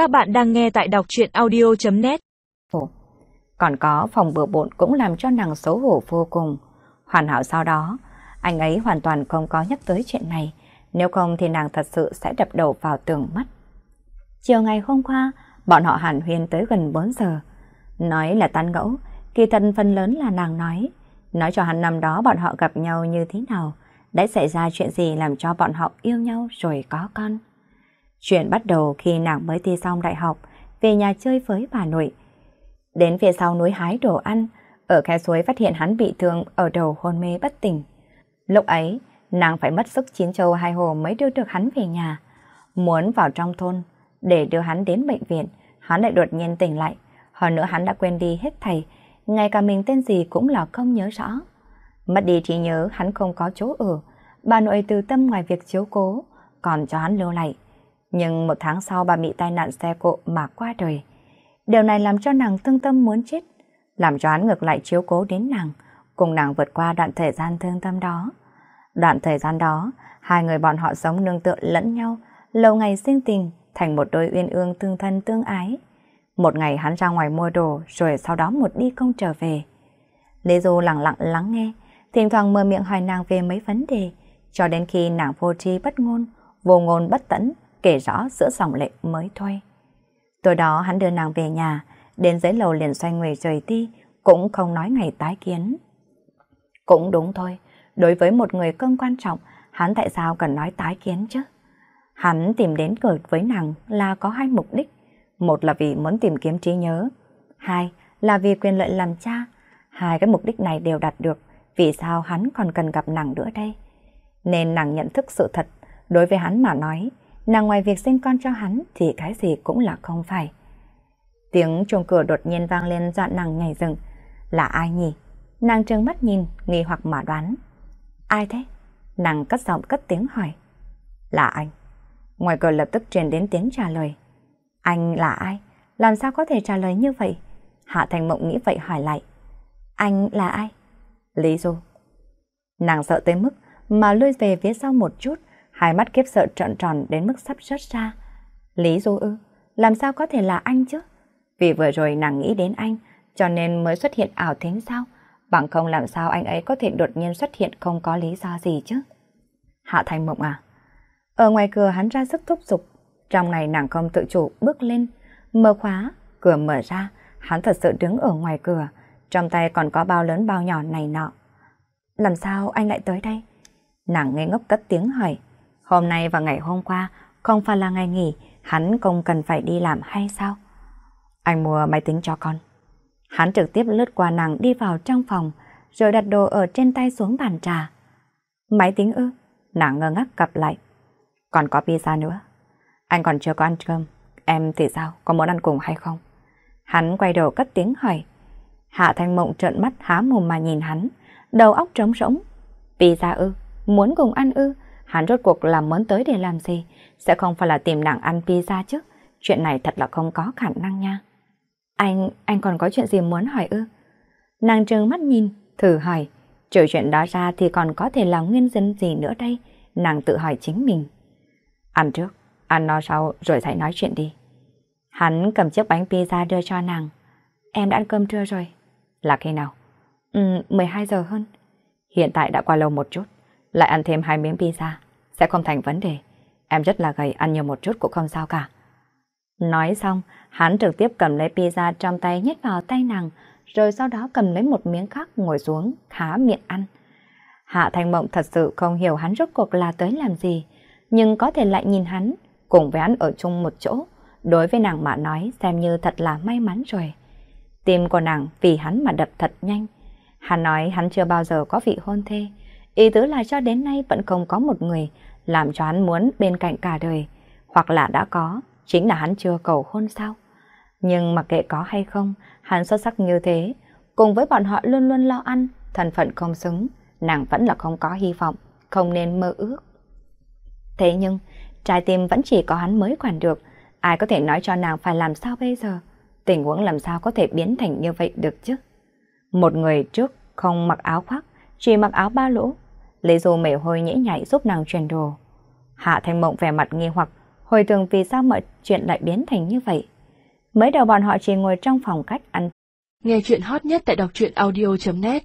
Các bạn đang nghe tại đọc truyện audio.net Còn có phòng bừa bộn cũng làm cho nàng xấu hổ vô cùng. Hoàn hảo sau đó, anh ấy hoàn toàn không có nhắc tới chuyện này. Nếu không thì nàng thật sự sẽ đập đầu vào tường mắt. Chiều ngày hôm qua, bọn họ hàn huyên tới gần 4 giờ. Nói là tan ngẫu, kỳ thân phần lớn là nàng nói. Nói cho hắn năm đó bọn họ gặp nhau như thế nào, đã xảy ra chuyện gì làm cho bọn họ yêu nhau rồi có con. Chuyện bắt đầu khi nàng mới thi xong đại học, về nhà chơi với bà nội. Đến phía sau núi hái đồ ăn, ở khe suối phát hiện hắn bị thương ở đầu hôn mê bất tỉnh. Lúc ấy, nàng phải mất sức chiến châu hai hồ mới đưa được hắn về nhà. Muốn vào trong thôn, để đưa hắn đến bệnh viện, hắn lại đột nhiên tỉnh lại. Hơn nữa hắn đã quên đi hết thầy, ngay cả mình tên gì cũng là không nhớ rõ. Mất đi trí nhớ hắn không có chỗ ở, bà nội từ tâm ngoài việc chiếu cố, còn cho hắn lưu lại. Nhưng một tháng sau bà bị tai nạn xe cộ mà qua đời. Điều này làm cho nàng thương tâm muốn chết, làm cho hắn ngược lại chiếu cố đến nàng, cùng nàng vượt qua đoạn thời gian thương tâm đó. Đoạn thời gian đó, hai người bọn họ sống nương tựa lẫn nhau, lâu ngày sinh tình, thành một đôi uyên ương tương thân tương ái. Một ngày hắn ra ngoài mua đồ, rồi sau đó một đi không trở về. Lê Du lặng lặng lắng nghe, thỉnh thoảng mở miệng hỏi nàng về mấy vấn đề, cho đến khi nàng vô tri bất ngôn, vô ngôn bất tẫn, kể rõ giữa dòng lệ mới thôi. Tối đó hắn đưa nàng về nhà, đến dưới lầu liền xoay người rời đi, cũng không nói ngày tái kiến. Cũng đúng thôi, đối với một người cơn quan trọng, hắn tại sao cần nói tái kiến chứ? Hắn tìm đến cửa với nàng là có hai mục đích. Một là vì muốn tìm kiếm trí nhớ, hai là vì quyền lợi làm cha. Hai cái mục đích này đều đạt được, vì sao hắn còn cần gặp nàng nữa đây? Nên nàng nhận thức sự thật, đối với hắn mà nói, nàng ngoài việc sinh con cho hắn thì cái gì cũng là không phải. Tiếng chuông cửa đột nhiên vang lên dọa nàng nhảy dựng. Là ai nhỉ? Nàng trừng mắt nhìn, nghi hoặc mà đoán. Ai thế? Nàng cất giọng cất tiếng hỏi. Là anh. Ngoài cửa lập tức truyền đến tiếng trả lời. Anh là ai? Làm sao có thể trả lời như vậy? Hạ Thành Mộng nghĩ vậy hỏi lại. Anh là ai? Lý Du. Nàng sợ tới mức mà lùi về phía sau một chút, hai mắt kiếp sợ trợn tròn đến mức sắp rớt ra. Lý Du ư, làm sao có thể là anh chứ? Vì vừa rồi nàng nghĩ đến anh, cho nên mới xuất hiện ảo thế sao? Bằng không làm sao anh ấy có thể đột nhiên xuất hiện không có lý do gì chứ? Hạ Thành Mộng à? Ở ngoài cửa hắn ra sức thúc giục, trong này nàng không tự chủ bước lên, mở khóa, cửa mở ra, hắn thật sự đứng ở ngoài cửa, trong tay còn có bao lớn bao nhỏ này nọ. Làm sao anh lại tới đây? Nàng ngây ngốc cất tiếng hỏi. Hôm nay và ngày hôm qua không phải là ngày nghỉ, hắn không cần phải đi làm hay sao? Anh mua máy tính cho con. Hắn trực tiếp lướt qua nàng đi vào trong phòng, rồi đặt đồ ở trên tay xuống bàn trà. Máy tính ư? Nàng ngơ ngác cặp lại. Còn có pizza nữa. Anh còn chưa có ăn cơm. Em thì sao? Có muốn ăn cùng hay không? Hắn quay đầu cất tiếng hỏi. Hạ Thanh Mộng trợn mắt há mồm mà nhìn hắn, đầu óc trống rỗng. Pizza ư? Muốn cùng ăn ư? Hắn rốt cuộc làm muốn tới để làm gì? Sẽ không phải là tìm nàng ăn pizza chứ? Chuyện này thật là không có khả năng nha. Anh, anh còn có chuyện gì muốn hỏi ư? Nàng trừng mắt nhìn, thử hỏi. Trừ chuyện đó ra thì còn có thể là nguyên dân gì nữa đây? Nàng tự hỏi chính mình. Ăn trước, ăn no sau rồi hãy nói chuyện đi. Hắn cầm chiếc bánh pizza đưa cho nàng. Em đã ăn cơm trưa rồi. Là khi nào? Ừ, 12 giờ hơn. Hiện tại đã qua lâu một chút. Lại ăn thêm hai miếng pizza. Sẽ không thành vấn đề. Em rất là gầy, ăn nhiều một chút cũng không sao cả. Nói xong, hắn trực tiếp cầm lấy pizza trong tay nhét vào tay nàng, rồi sau đó cầm lấy một miếng khác ngồi xuống, há miệng ăn. Hạ Thanh Mộng thật sự không hiểu hắn rốt cuộc là tới làm gì, nhưng có thể lại nhìn hắn, cùng với hắn ở chung một chỗ, đối với nàng mà nói xem như thật là may mắn rồi. Tim của nàng vì hắn mà đập thật nhanh. Hắn nói hắn chưa bao giờ có vị hôn thê, ý tứ là cho đến nay vẫn không có một người làm cho hắn muốn bên cạnh cả đời, hoặc là đã có, chính là hắn chưa cầu hôn sao. Nhưng mặc kệ có hay không, hắn xuất sắc như thế, cùng với bọn họ luôn luôn lo ăn, thân phận không xứng, nàng vẫn là không có hy vọng, không nên mơ ước. Thế nhưng, trái tim vẫn chỉ có hắn mới quản được, ai có thể nói cho nàng phải làm sao bây giờ? Tình huống làm sao có thể biến thành như vậy được chứ? Một người trước không mặc áo khoác, chỉ mặc áo ba lỗ, Lý Du mể hôi nhễ nhảy giúp nàng truyền đồ. Hạ Thanh Mộng vẻ mặt nghi hoặc, Hồi tưởng vì sao mọi chuyện lại biến thành như vậy. Mới đầu bọn họ chỉ ngồi trong phòng cách ăn. Nghe chuyện hot nhất tại đọc truyện audio.net